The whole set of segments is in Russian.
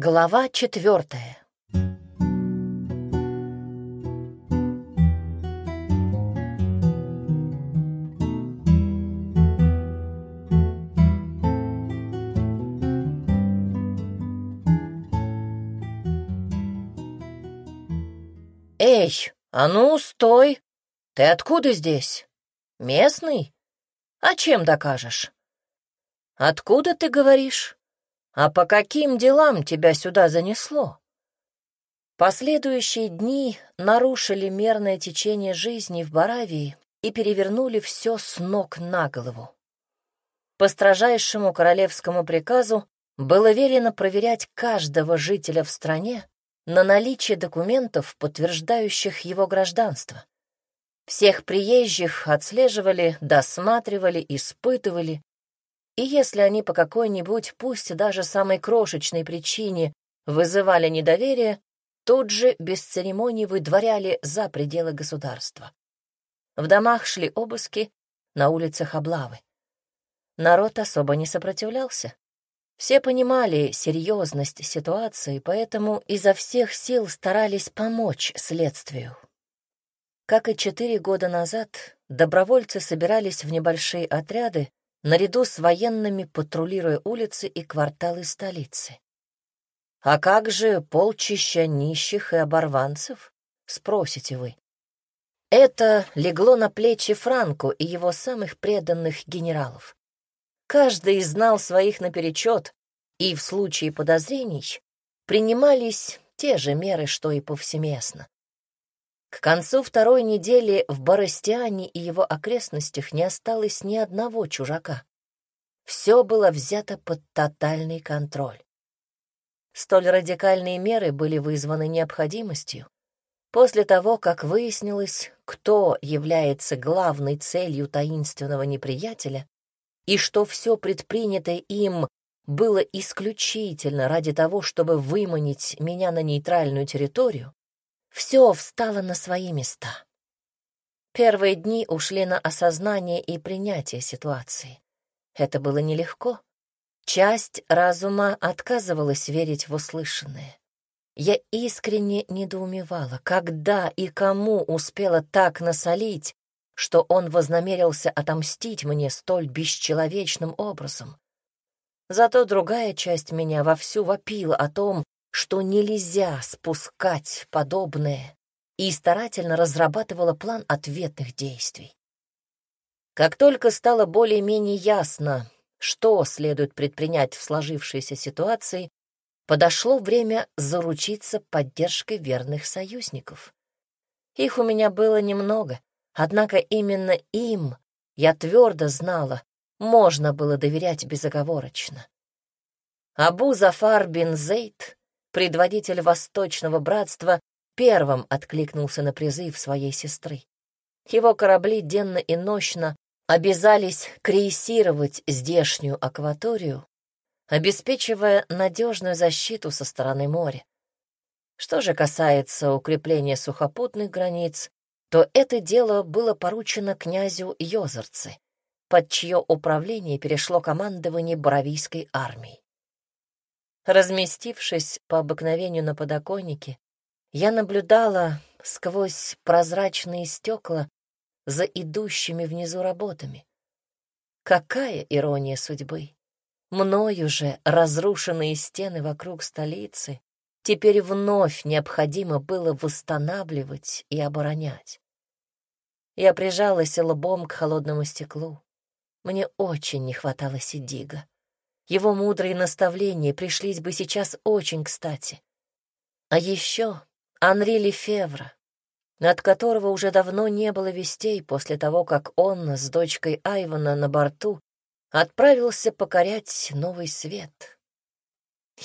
Глава четвертая. «Эй, а ну, стой! Ты откуда здесь? Местный? А чем докажешь?» «Откуда ты говоришь? А по каким делам тебя сюда занесло?» Последующие дни нарушили мерное течение жизни в Баравии и перевернули все с ног на голову. По строжайшему королевскому приказу было велено проверять каждого жителя в стране на наличие документов, подтверждающих его гражданство. Всех приезжих отслеживали, досматривали, испытывали, и если они по какой-нибудь, пусть даже самой крошечной причине, вызывали недоверие, тут же без церемоний выдворяли за пределы государства. В домах шли обыски, на улицах облавы. Народ особо не сопротивлялся. Все понимали серьезность ситуации, поэтому изо всех сил старались помочь следствию. Как и четыре года назад, добровольцы собирались в небольшие отряды, наряду с военными патрулируя улицы и кварталы столицы. «А как же полчища нищих и оборванцев?» — спросите вы. Это легло на плечи Франку и его самых преданных генералов. Каждый знал своих наперечет, и в случае подозрений принимались те же меры, что и повсеместно. К концу второй недели в Боростиане и его окрестностях не осталось ни одного чужака. Все было взято под тотальный контроль. Столь радикальные меры были вызваны необходимостью. После того, как выяснилось, кто является главной целью таинственного неприятеля, и что все предпринятое им было исключительно ради того, чтобы выманить меня на нейтральную территорию, все встало на свои места. Первые дни ушли на осознание и принятие ситуации. Это было нелегко. Часть разума отказывалась верить в услышанное. Я искренне недоумевала, когда и кому успела так насолить, что он вознамерился отомстить мне столь бесчеловечным образом. Зато другая часть меня вовсю вопила о том, что нельзя спускать подобное, и старательно разрабатывала план ответных действий. Как только стало более-менее ясно, что следует предпринять в сложившейся ситуации, подошло время заручиться поддержкой верных союзников. Их у меня было немного, однако именно им, я твердо знала, можно было доверять безоговорочно. Абу Зафар бин Зейд предводитель Восточного Братства, первым откликнулся на призыв своей сестры. Его корабли денно и нощно обязались крейсировать здешнюю акваторию, обеспечивая надежную защиту со стороны моря. Что же касается укрепления сухопутных границ, то это дело было поручено князю Йозерце, под чье управление перешло командование Боровийской армии. Разместившись по обыкновению на подоконнике, я наблюдала сквозь прозрачные стекла за идущими внизу работами. Какая ирония судьбы! Мною же разрушенные стены вокруг столицы теперь вновь необходимо было восстанавливать и оборонять. Я прижалась лбом к холодному стеклу. Мне очень не хватало Сидига. Его мудрые наставления пришлись бы сейчас очень кстати. А еще Анри Лефевра, от которого уже давно не было вестей после того, как он с дочкой Айвана на борту отправился покорять новый свет.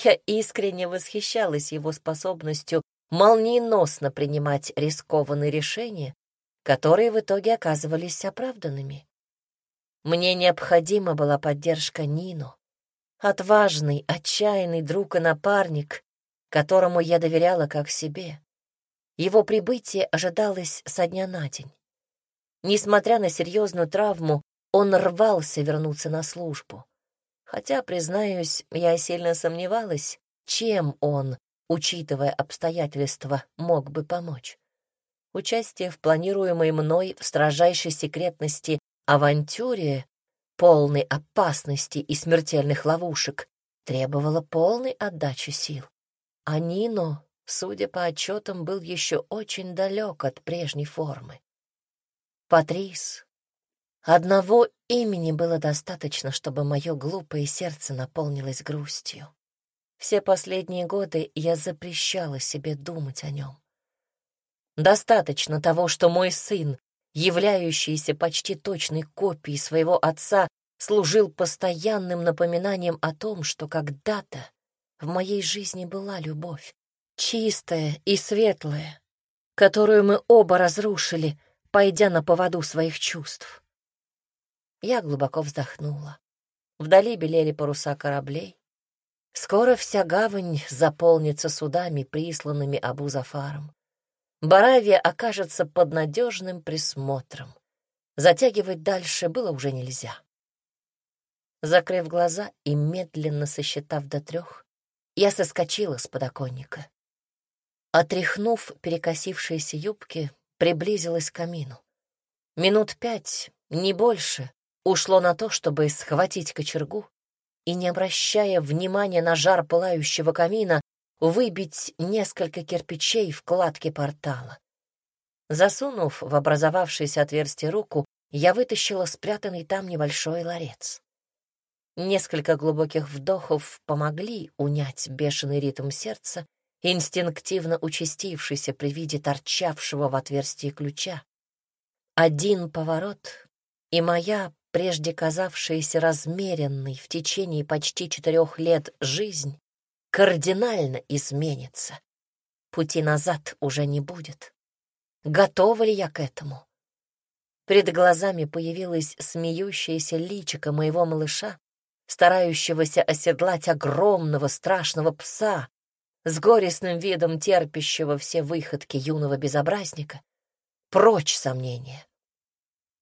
Я искренне восхищалась его способностью молниеносно принимать рискованные решения, которые в итоге оказывались оправданными. Мне необходима была поддержка Нину, Отважный, отчаянный друг и напарник, которому я доверяла как себе. Его прибытие ожидалось со дня на день. Несмотря на серьезную травму, он рвался вернуться на службу. Хотя, признаюсь, я сильно сомневалась, чем он, учитывая обстоятельства, мог бы помочь. Участие в планируемой мной в строжайшей секретности авантюре, полной опасности и смертельных ловушек, требовало полной отдачи сил. А Нино, судя по отчетам, был еще очень далек от прежней формы. Патрис. Одного имени было достаточно, чтобы мое глупое сердце наполнилось грустью. Все последние годы я запрещала себе думать о нем. Достаточно того, что мой сын, являющийся почти точной копией своего отца, служил постоянным напоминанием о том, что когда-то в моей жизни была любовь, чистая и светлая, которую мы оба разрушили, пойдя на поводу своих чувств. Я глубоко вздохнула. Вдали белели паруса кораблей. Скоро вся гавань заполнится судами, присланными Абу-Зафаром. Баравия окажется под надежным присмотром. Затягивать дальше было уже нельзя. Закрыв глаза и медленно сосчитав до трех, я соскочила с подоконника. Отряхнув перекосившиеся юбки, приблизилась к камину. Минут пять, не больше, ушло на то, чтобы схватить кочергу и, не обращая внимания на жар пылающего камина, выбить несколько кирпичей в кладке портала. Засунув в образовавшееся отверстие руку, я вытащила спрятанный там небольшой ларец. Несколько глубоких вдохов помогли унять бешеный ритм сердца, инстинктивно участившийся при виде торчавшего в отверстии ключа. Один поворот, и моя, прежде казавшаяся размеренной в течение почти четырех лет жизнь, кардинально изменится. Пути назад уже не будет. Готова ли я к этому? Перед глазами появилась смеющаяся личико моего малыша, старающегося оседлать огромного страшного пса, с горестным видом терпящего все выходки юного безобразника. Прочь сомнения.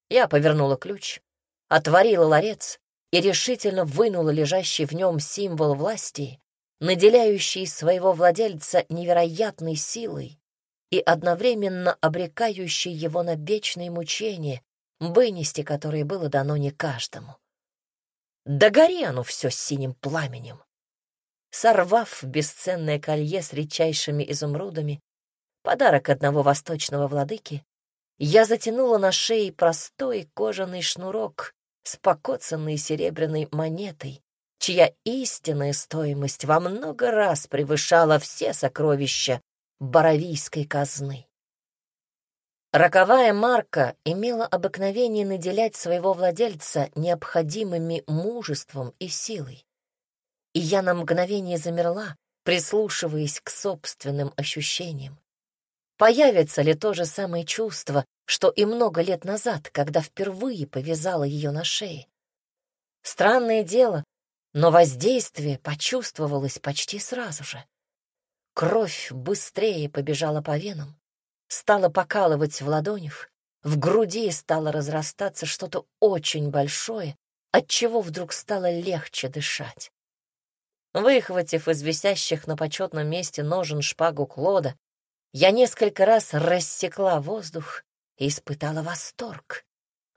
Я повернула ключ, отворила ларец и решительно вынула лежащий в нем символ власти, наделяющий своего владельца невероятной силой и одновременно обрекающий его на вечные мучения, вынести которые было дано не каждому. Да гори оно все синим пламенем. Сорвав бесценное колье с редчайшими изумрудами, подарок одного восточного владыки, я затянула на шее простой кожаный шнурок с покоцанной серебряной монетой, чья истинная стоимость во много раз превышала все сокровища Боровийской казны. Роковая марка имела обыкновение наделять своего владельца необходимыми мужеством и силой. И я на мгновение замерла, прислушиваясь к собственным ощущениям. Появится ли то же самое чувство, что и много лет назад, когда впервые повязала ее на шее? Странное дело, но воздействие почувствовалось почти сразу же. Кровь быстрее побежала по венам, стала покалывать в ладонях, в груди стало разрастаться что-то очень большое, от чего вдруг стало легче дышать. Выхватив из висящих на почетном месте ножен шпагу Клода, я несколько раз рассекла воздух и испытала восторг,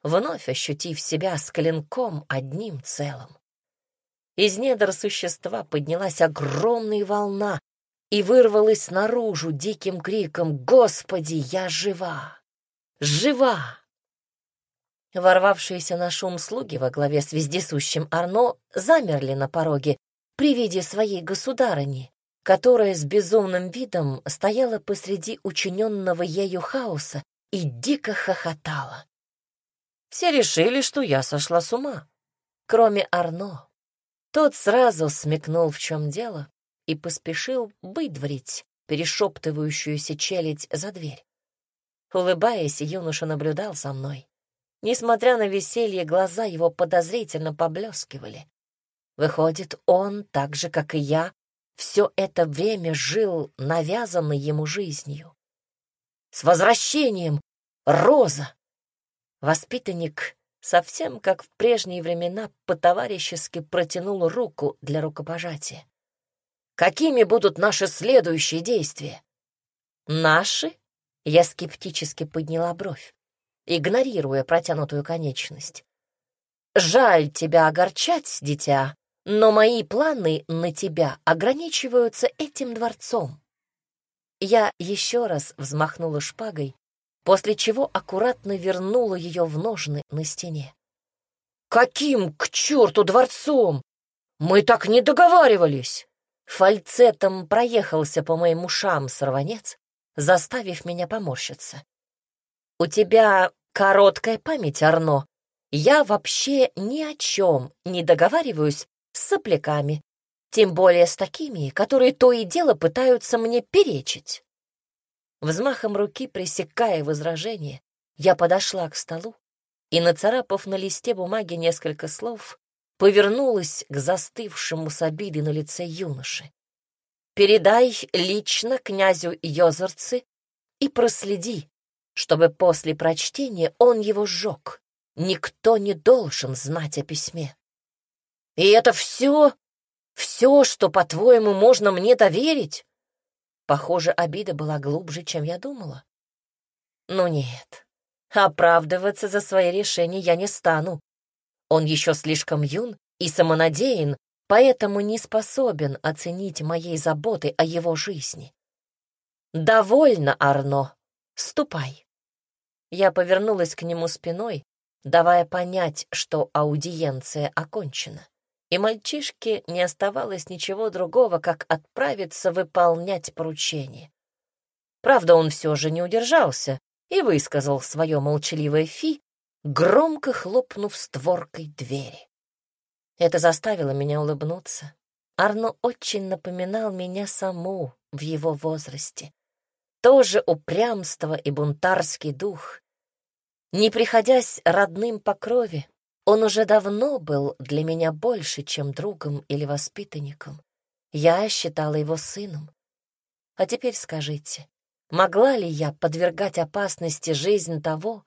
вновь ощутив себя с клинком одним целым. Из недр существа поднялась огромная волна, и вырвалась наружу диким криком «Господи, я жива! Жива!» Ворвавшиеся на шум слуги во главе с вездесущим Арно замерли на пороге при виде своей государыни, которая с безумным видом стояла посреди учиненного ею хаоса и дико хохотала. Все решили, что я сошла с ума, кроме Арно. Тот сразу смекнул, в чем дело, и поспешил выдворить перешептывающуюся челядь за дверь. Улыбаясь, юноша наблюдал за мной. Несмотря на веселье, глаза его подозрительно поблескивали. Выходит, он, так же, как и я, все это время жил навязанной ему жизнью. «С возвращением, Роза!» Воспитанник, совсем как в прежние времена, по-товарищески протянул руку для рукопожатия. Какими будут наши следующие действия? Наши? Я скептически подняла бровь, игнорируя протянутую конечность. Жаль тебя огорчать, дитя, но мои планы на тебя ограничиваются этим дворцом. Я еще раз взмахнула шпагой, после чего аккуратно вернула ее в ножны на стене. «Каким к черту дворцом? Мы так не договаривались!» Фальцетом проехался по моим ушам сорванец, заставив меня поморщиться. «У тебя короткая память, Арно. Я вообще ни о чем не договариваюсь с сопляками, тем более с такими, которые то и дело пытаются мне перечить». Взмахом руки, пресекая возражение, я подошла к столу и, нацарапав на листе бумаги несколько слов, повернулась к застывшему с обидой на лице юноши. «Передай лично князю Йозерцы и проследи, чтобы после прочтения он его сжег. Никто не должен знать о письме». «И это все? Все, что, по-твоему, можно мне доверить?» Похоже, обида была глубже, чем я думала. «Ну нет, оправдываться за свои решения я не стану. Он еще слишком юн и самонадеян, поэтому не способен оценить моей заботы о его жизни. «Довольно, Арно. Ступай». Я повернулась к нему спиной, давая понять, что аудиенция окончена, и мальчишке не оставалось ничего другого, как отправиться выполнять поручение. Правда, он все же не удержался и высказал свое молчаливое фи, громко хлопнув створкой двери. Это заставило меня улыбнуться. Арно очень напоминал меня саму в его возрасте. Тоже упрямство и бунтарский дух. Не приходясь родным по крови, он уже давно был для меня больше, чем другом или воспитанником. Я считала его сыном. А теперь скажите, могла ли я подвергать опасности жизнь того,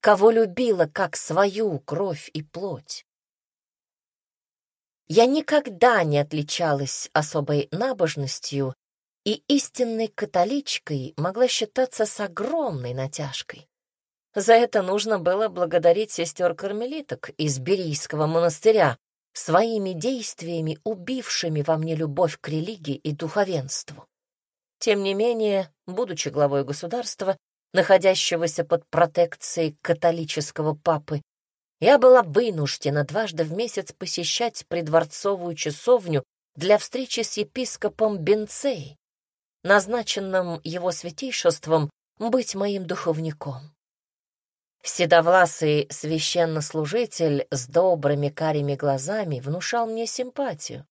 кого любила как свою кровь и плоть. Я никогда не отличалась особой набожностью и истинной католичкой могла считаться с огромной натяжкой. За это нужно было благодарить сестер-кармелиток из Берийского монастыря, своими действиями убившими во мне любовь к религии и духовенству. Тем не менее, будучи главой государства, находящегося под протекцией католического папы, я была вынуждена дважды в месяц посещать придворцовую часовню для встречи с епископом Бенцей, назначенным его святейшеством быть моим духовником. Седовласый священнослужитель с добрыми карими глазами внушал мне симпатию,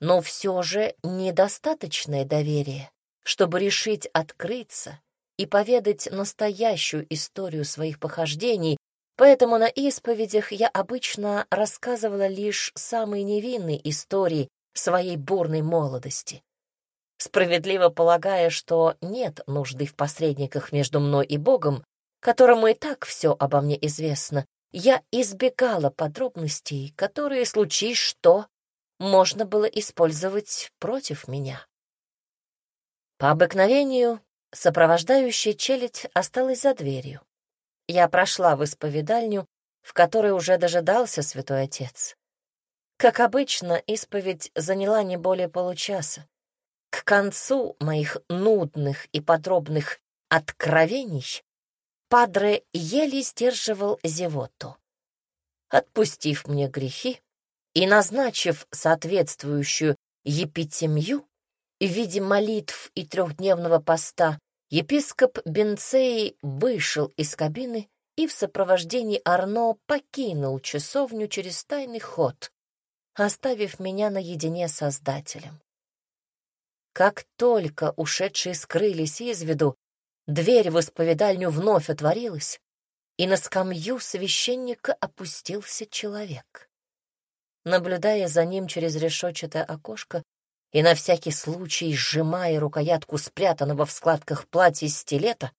но все же недостаточное доверие, чтобы решить открыться и поведать настоящую историю своих похождений, поэтому на исповедях я обычно рассказывала лишь самые невинные истории своей бурной молодости. Справедливо полагая, что нет нужды в посредниках между мной и Богом, которому и так все обо мне известно, я избегала подробностей, которые, случись что, можно было использовать против меня. По обыкновению Сопровождающая челядь осталась за дверью. Я прошла в исповедальню, в которой уже дожидался святой отец. Как обычно, исповедь заняла не более получаса. К концу моих нудных и подробных откровений Падре еле сдерживал зевоту. Отпустив мне грехи и назначив соответствующую епитемью, в виде молитв и трехдневного поста, епископ Бенцей вышел из кабины и в сопровождении Арно покинул часовню через тайный ход, оставив меня наедине с Создателем. Как только ушедшие скрылись из виду, дверь в исповедальню вновь отворилась, и на скамью священника опустился человек. Наблюдая за ним через решетчатое окошко, и на всякий случай, сжимая рукоятку спрятанного в складках платья стилета,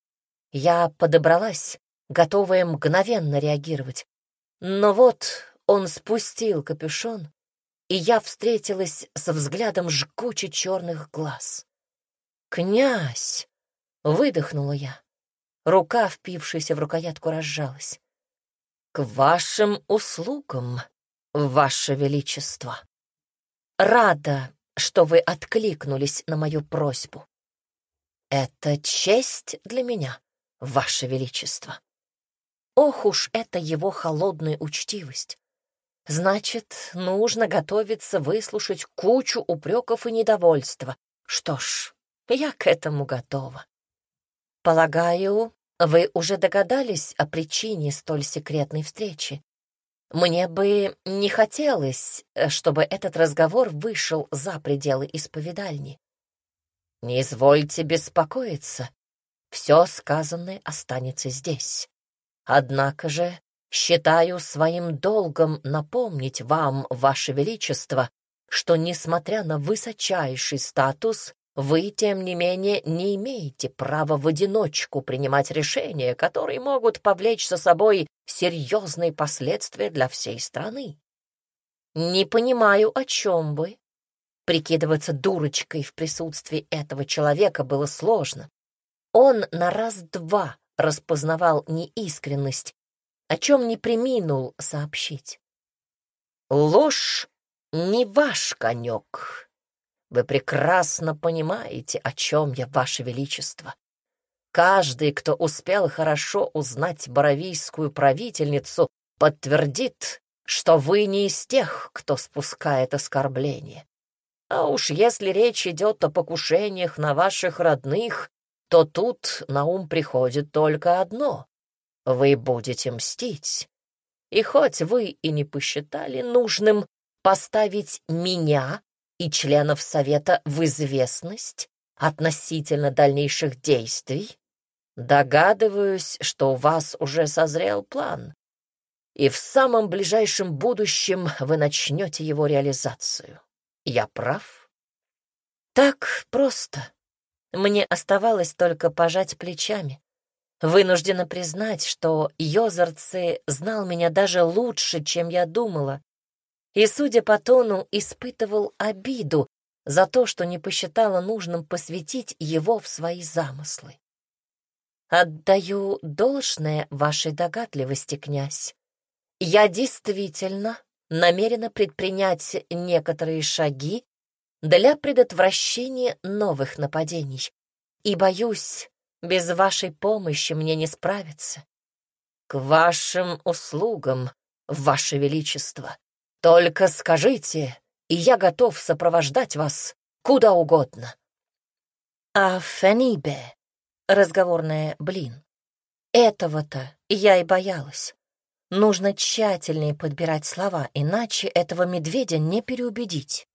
я подобралась, готовая мгновенно реагировать. Но вот он спустил капюшон, и я встретилась со взглядом жгуче черных глаз. «Князь!» — выдохнула я. Рука, впившаяся в рукоятку, разжалась. «К вашим услугам, ваше величество! Рада, что вы откликнулись на мою просьбу. Это честь для меня, ваше величество. Ох уж это его холодная учтивость. Значит, нужно готовиться выслушать кучу упреков и недовольства. Что ж, я к этому готова. Полагаю, вы уже догадались о причине столь секретной встречи. Мне бы не хотелось, чтобы этот разговор вышел за пределы исповедальни. Не извольте беспокоиться. Все сказанное останется здесь. Однако же Считаю своим долгом напомнить вам, Ваше Величество, что, несмотря на высочайший статус, вы, тем не менее, не имеете права в одиночку принимать решения, которые могут повлечь за собой серьезные последствия для всей страны. Не понимаю, о чем вы. Прикидываться дурочкой в присутствии этого человека было сложно. Он на раз-два распознавал неискренность о чем не приминул сообщить. «Ложь не ваш конек. Вы прекрасно понимаете, о чем я, ваше величество. Каждый, кто успел хорошо узнать боровийскую правительницу, подтвердит, что вы не из тех, кто спускает оскорбление. А уж если речь идет о покушениях на ваших родных, то тут на ум приходит только одно вы будете мстить. И хоть вы и не посчитали нужным поставить меня и членов Совета в известность относительно дальнейших действий, догадываюсь, что у вас уже созрел план, и в самом ближайшем будущем вы начнете его реализацию. Я прав? Так просто. Мне оставалось только пожать плечами. Вынуждена признать, что Йозерцы знал меня даже лучше, чем я думала, и, судя по тону, испытывал обиду за то, что не посчитала нужным посвятить его в свои замыслы. «Отдаю должное вашей догадливости, князь. Я действительно намерена предпринять некоторые шаги для предотвращения новых нападений, и, боюсь, без вашей помощи мне не справиться. К вашим услугам, ваше величество. Только скажите, и я готов сопровождать вас куда угодно. А Фенибе, разговорная блин, этого-то я и боялась. Нужно тщательнее подбирать слова, иначе этого медведя не переубедить.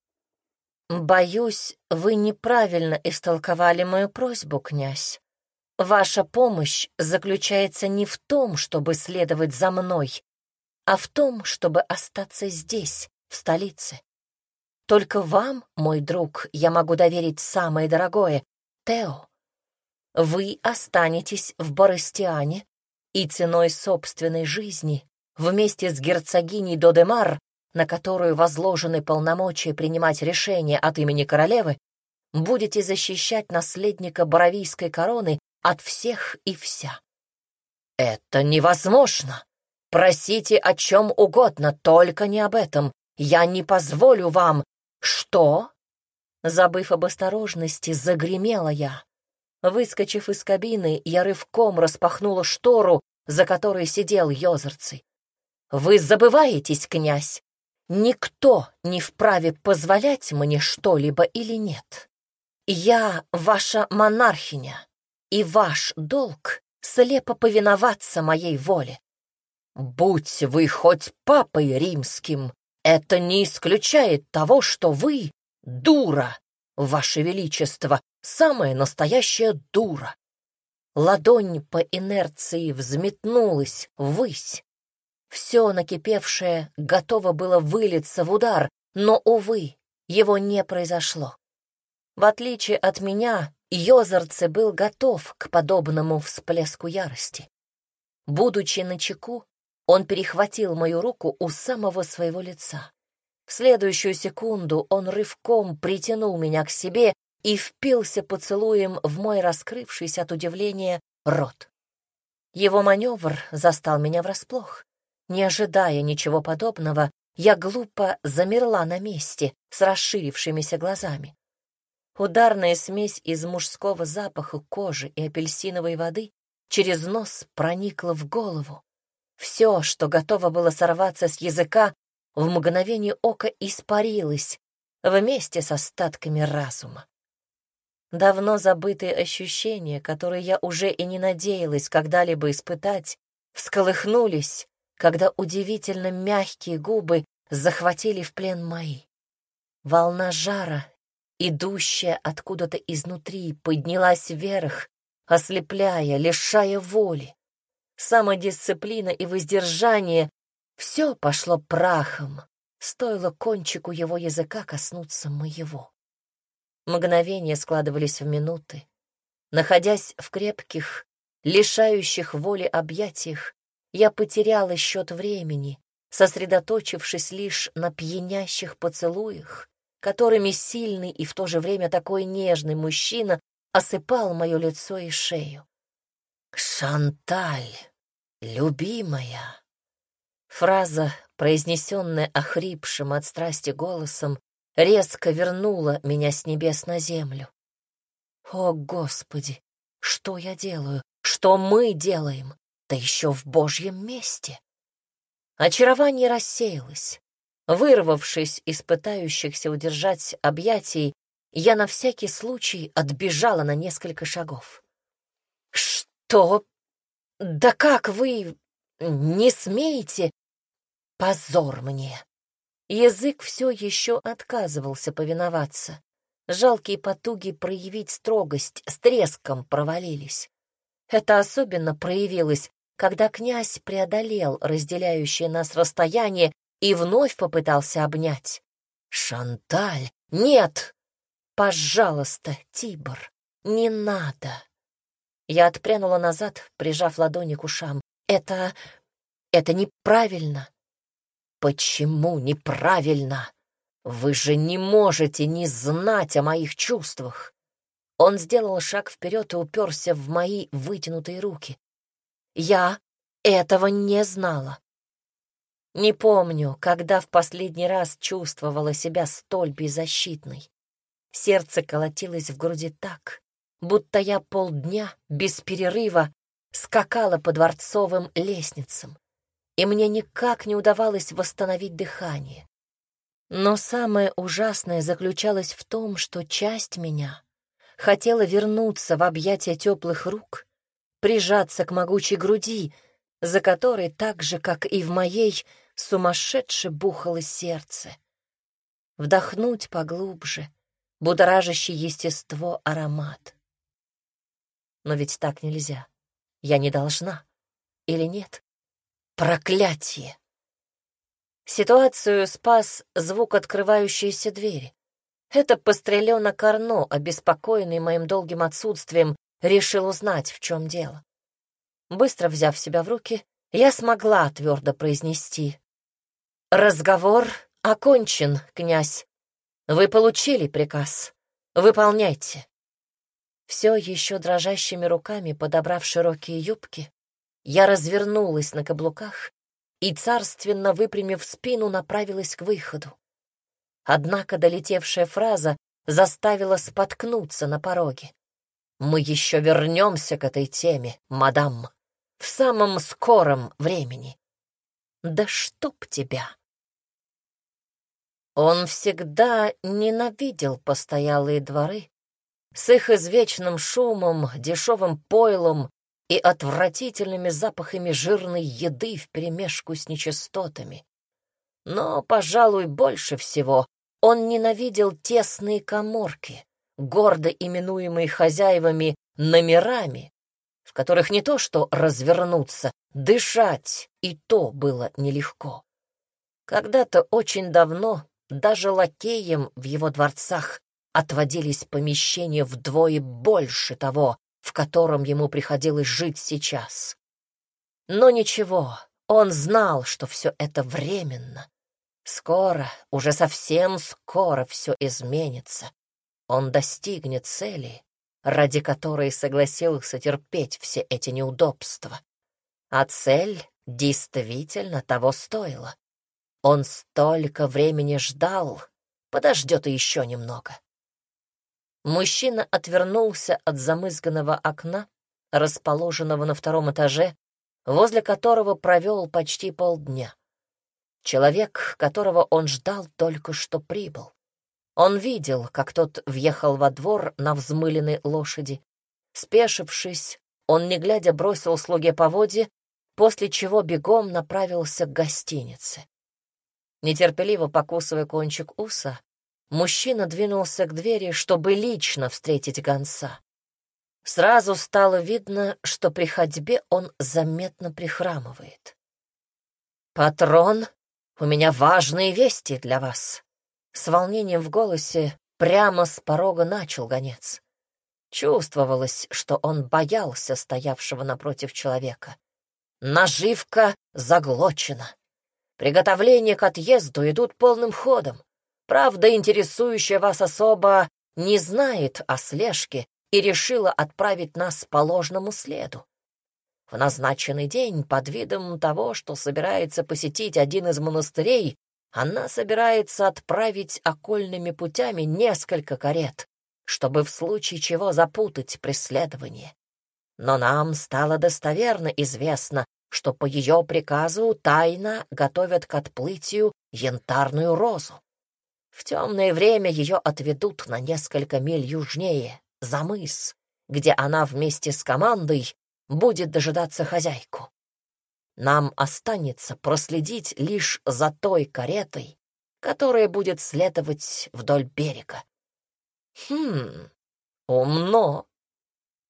Боюсь, вы неправильно истолковали мою просьбу, князь. Ваша помощь заключается не в том, чтобы следовать за мной, а в том, чтобы остаться здесь, в столице. Только вам, мой друг, я могу доверить самое дорогое — Тео. Вы останетесь в Боростиане и ценой собственной жизни вместе с герцогиней Додемар, на которую возложены полномочия принимать решения от имени королевы, будете защищать наследника Боровийской короны от всех и вся. «Это невозможно! Просите о чем угодно, только не об этом. Я не позволю вам...» «Что?» Забыв об осторожности, загремела я. Выскочив из кабины, я рывком распахнула штору, за которой сидел Йозерцей. «Вы забываетесь, князь! Никто не вправе позволять мне что-либо или нет. Я ваша монархиня, и ваш долг — слепо повиноваться моей воле. Будь вы хоть папой римским, это не исключает того, что вы — дура, ваше величество, самая настоящая дура. Ладонь по инерции взметнулась ввысь. Все накипевшее готово было вылиться в удар, но, увы, его не произошло. В отличие от меня, Йозерце был готов к подобному всплеску ярости. Будучи на чеку, он перехватил мою руку у самого своего лица. В следующую секунду он рывком притянул меня к себе и впился поцелуем в мой раскрывшийся от удивления рот. Его маневр застал меня врасплох. Не ожидая ничего подобного, я глупо замерла на месте с расширившимися глазами. Ударная смесь из мужского запаха кожи и апельсиновой воды через нос проникла в голову. Все, что готово было сорваться с языка, в мгновение ока испарилось вместе с остатками разума. Давно забытые ощущения, которые я уже и не надеялась когда-либо испытать, всколыхнулись, когда удивительно мягкие губы захватили в плен мои. Волна жара, идущая откуда-то изнутри, поднялась вверх, ослепляя, лишая воли. Самодисциплина и воздержание — все пошло прахом, стоило кончику его языка коснуться моего. Мгновения складывались в минуты. Находясь в крепких, лишающих воли объятиях, я потеряла счет времени, сосредоточившись лишь на пьянящих поцелуях, которыми сильный и в то же время такой нежный мужчина осыпал мое лицо и шею. «Шанталь, любимая!» Фраза, произнесенная охрипшим от страсти голосом, резко вернула меня с небес на землю. О, Господи, что я делаю? Что мы делаем? Да еще в Божьем месте. Очарование рассеялось. Вырвавшись из пытающихся удержать объятий, я на всякий случай отбежала на несколько шагов. «Что? Да как вы не смеете? Позор мне!» Язык все еще отказывался повиноваться. Жалкие потуги проявить строгость с треском провалились. Это особенно проявилось, когда князь преодолел разделяющее нас расстояние и вновь попытался обнять. «Шанталь, нет! Пожалуйста, Тибор, не надо!» Я отпрянула назад, прижав ладони к ушам. «Это... это неправильно!» Почему неправильно? Вы же не можете не знать о моих чувствах. Он сделал шаг вперед и уперся в мои вытянутые руки. Я этого не знала. Не помню, когда в последний раз чувствовала себя столь беззащитной. Сердце колотилось в груди так, будто я полдня без перерыва скакала по дворцовым лестницам и мне никак не удавалось восстановить дыхание. Но самое ужасное заключалось в том, что часть меня хотела вернуться в объятия теплых рук, прижаться к могучей груди, за которой так же, как и в моей, сумасшедше бухало сердце. Вдохнуть поглубже, будоражащий естество аромат. Но ведь так нельзя. Я не должна. Или нет? Проклятие! Ситуацию спас звук открывающейся двери. Это пострелено Карно, обеспокоенный моим долгим отсутствием, решил узнать, в чем дело. Быстро взяв себя в руки, я смогла твердо произнести. «Разговор окончен, князь. Вы получили приказ. Выполняйте». Все еще дрожащими руками, подобрав широкие юбки, я развернулась на каблуках и, царственно выпрямив спину, направилась к выходу. Однако долетевшая фраза заставила споткнуться на пороге. «Мы еще вернемся к этой теме, мадам, в самом скором времени. Да чтоб тебя!» Он всегда ненавидел постоялые дворы с их извечным шумом, дешевым пойлом и отвратительными запахами жирной еды вперемешку с нечистотами. Но, пожалуй, больше всего он ненавидел тесные коморки, гордо именуемые хозяевами номерами, в которых не то что развернуться, дышать и то было нелегко. Когда-то очень давно даже лакеям в его дворцах отводились помещения вдвое больше того, в котором ему приходилось жить сейчас. Но ничего, он знал, что все это временно. Скоро, уже совсем скоро все изменится. Он достигнет цели, ради которой согласился терпеть все эти неудобства. А цель действительно того стоила. Он столько времени ждал, подождет еще немного. Мужчина отвернулся от замызганного окна, расположенного на втором этаже, возле которого провел почти полдня. Человек, которого он ждал, только что прибыл. Он видел, как тот въехал во двор на взмыленной лошади. Спешившись, он, не глядя, бросил слуге поводье, после чего бегом направился к гостинице. Нетерпеливо покусывая кончик уса, мужчина двинулся к двери, чтобы лично встретить гонца. Сразу стало видно, что при ходьбе он заметно прихрамывает. «Патрон, у меня важные вести для вас», с волнением в голосе прямо с порога начал гонец. Чувствовалось, что он боялся стоявшего напротив человека. Наживка заглочена. Приготовления к отъезду идут полным ходом. Правда, интересующая вас особо не знает о слежке и решила отправить нас по ложному следу. В назначенный день, под видом того, что собирается посетить один из монастырей, она собирается отправить окольными путями несколько карет, чтобы в случае чего запутать преследование. Но нам стало достоверно известно, что по ее приказу тайно готовят к отплытию янтарную розу. В темное время ее отведут на несколько миль южнее, за мыс, где она вместе с командой будет дожидаться хозяйку. Нам останется проследить лишь за той каретой, которая будет следовать вдоль берега. Хм, умно.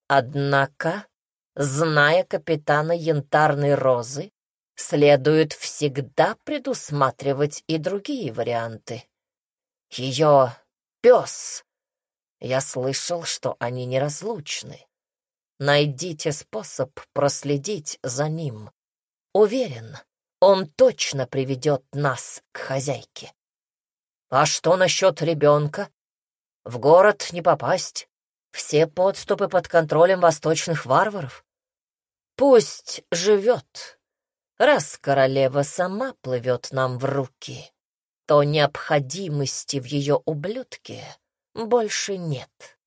Однако, зная капитана Янтарной Розы, следует всегда предусматривать и другие варианты. Ее пес. Я слышал, что они неразлучны. Найдите способ проследить за ним. Уверен, он точно приведет нас к хозяйке. А что насчет ребенка? В город не попасть. Все подступы под контролем восточных варваров. Пусть живет. Раз королева сама плывет нам в руки, то необходимости в ее ублюдке больше нет.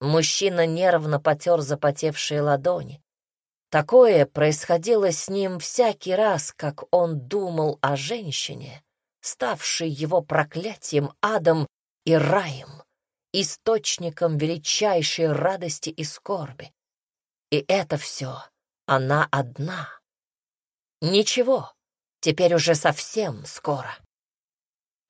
Мужчина нервно потер запотевшие ладони. Такое происходило с ним всякий раз, как он думал о женщине, ставшей его проклятием, адом и раем, источником величайшей радости и скорби. И это все она одна. Ничего, теперь уже совсем скоро.